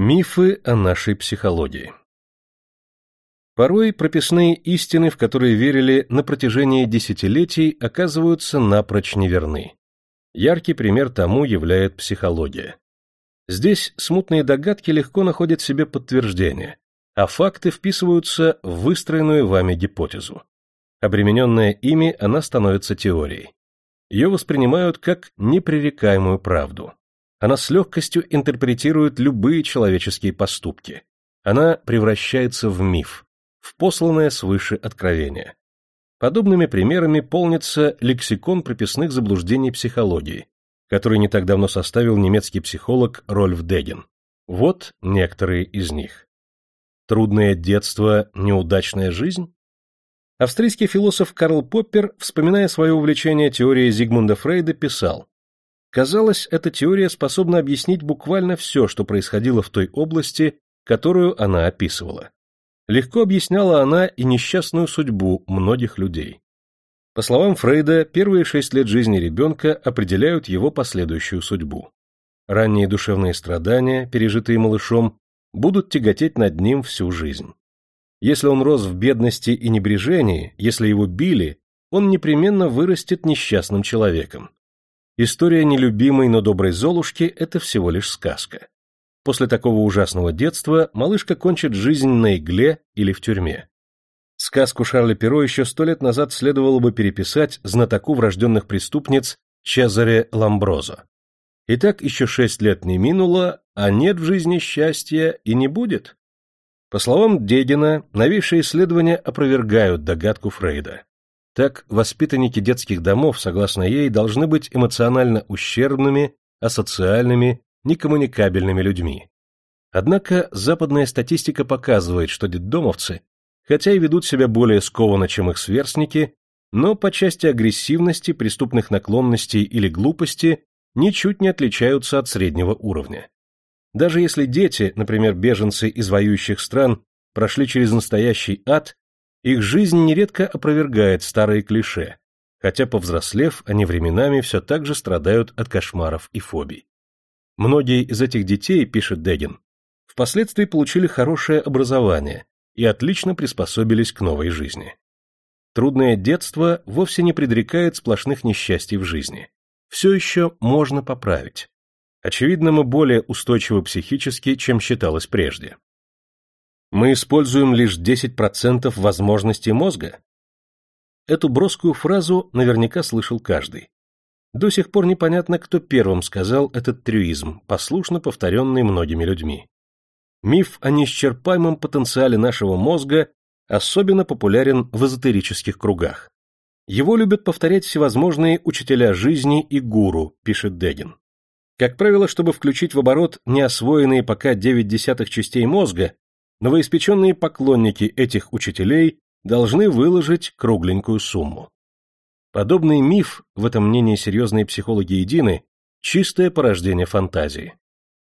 Мифы о нашей психологии Порой прописные истины, в которые верили на протяжении десятилетий, оказываются напрочь неверны. Яркий пример тому являет психология. Здесь смутные догадки легко находят себе подтверждение, а факты вписываются в выстроенную вами гипотезу. Обремененная ими, она становится теорией. Ее воспринимают как непререкаемую правду. Она с легкостью интерпретирует любые человеческие поступки. Она превращается в миф, в посланное свыше откровение. Подобными примерами полнится лексикон прописных заблуждений психологии, который не так давно составил немецкий психолог Рольф Дегин. Вот некоторые из них. Трудное детство, неудачная жизнь? Австрийский философ Карл Поппер, вспоминая свое увлечение теорией Зигмунда Фрейда, писал Казалось, эта теория способна объяснить буквально все, что происходило в той области, которую она описывала. Легко объясняла она и несчастную судьбу многих людей. По словам Фрейда, первые шесть лет жизни ребенка определяют его последующую судьбу. Ранние душевные страдания, пережитые малышом, будут тяготеть над ним всю жизнь. Если он рос в бедности и небрежении, если его били, он непременно вырастет несчастным человеком. История нелюбимой, но доброй Золушки – это всего лишь сказка. После такого ужасного детства малышка кончит жизнь на игле или в тюрьме. Сказку Шарля Перо еще сто лет назад следовало бы переписать знатоку врожденных преступниц Чезаре Ламброзо. Итак, еще шесть лет не минуло, а нет в жизни счастья и не будет. По словам Дедина, новейшие исследования опровергают догадку Фрейда. Так, воспитанники детских домов, согласно ей, должны быть эмоционально ущербными, асоциальными, некоммуникабельными людьми. Однако западная статистика показывает, что детдомовцы хотя и ведут себя более скованно, чем их сверстники, но по части агрессивности, преступных наклонностей или глупости ничуть не отличаются от среднего уровня. Даже если дети, например, беженцы из воюющих стран, прошли через настоящий ад, их жизнь нередко опровергает старые клише, хотя, повзрослев, они временами все так же страдают от кошмаров и фобий. Многие из этих детей, пишет Дегин, впоследствии получили хорошее образование, и отлично приспособились к новой жизни. Трудное детство вовсе не предрекает сплошных несчастий в жизни. Все еще можно поправить. Очевидно, мы более устойчивы психически, чем считалось прежде. Мы используем лишь 10% возможностей мозга? Эту броскую фразу наверняка слышал каждый. До сих пор непонятно, кто первым сказал этот трюизм, послушно повторенный многими людьми. Миф о неисчерпаемом потенциале нашего мозга особенно популярен в эзотерических кругах. Его любят повторять всевозможные учителя жизни и гуру, пишет Дегин. Как правило, чтобы включить в оборот неосвоенные пока 9 десятых частей мозга, новоиспеченные поклонники этих учителей должны выложить кругленькую сумму. Подобный миф, в этом мнении серьезные психологи едины, чистое порождение фантазии.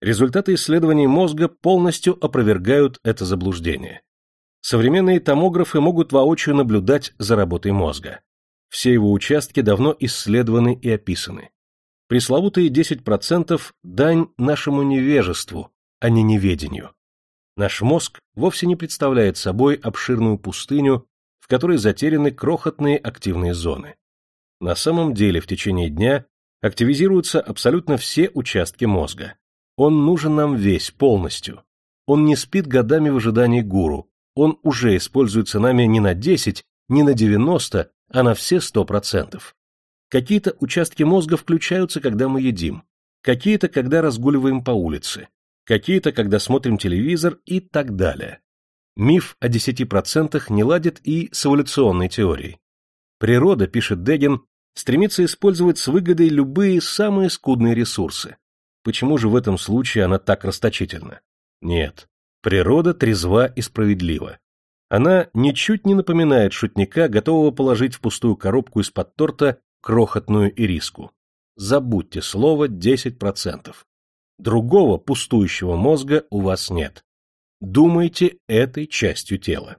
Результаты исследований мозга полностью опровергают это заблуждение. Современные томографы могут воочию наблюдать за работой мозга. Все его участки давно исследованы и описаны. Пресловутые 10% – дань нашему невежеству, а не неведению. Наш мозг вовсе не представляет собой обширную пустыню, в которой затеряны крохотные активные зоны. На самом деле в течение дня активизируются абсолютно все участки мозга. Он нужен нам весь, полностью. Он не спит годами в ожидании гуру. Он уже используется нами не на 10, не на 90, а на все 100%. Какие-то участки мозга включаются, когда мы едим, какие-то, когда разгуливаем по улице, какие-то, когда смотрим телевизор и так далее. Миф о 10% не ладит и с эволюционной теорией. Природа, пишет Дегин, стремится использовать с выгодой любые самые скудные ресурсы. Почему же в этом случае она так расточительна? Нет, природа трезва и справедлива. Она ничуть не напоминает шутника, готового положить в пустую коробку из-под торта крохотную ириску. Забудьте слово 10%. Другого пустующего мозга у вас нет. Думайте этой частью тела.